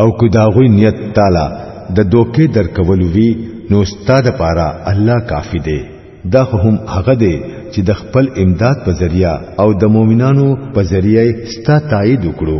او کو داغوی نیت تعالی د دوکې در کول وی نو استاد پاره الله کافی دی دا هم هغه دی چې د خپل امداد په ذریعہ او د مؤمنانو په ذریعہ ستا تایید وکړو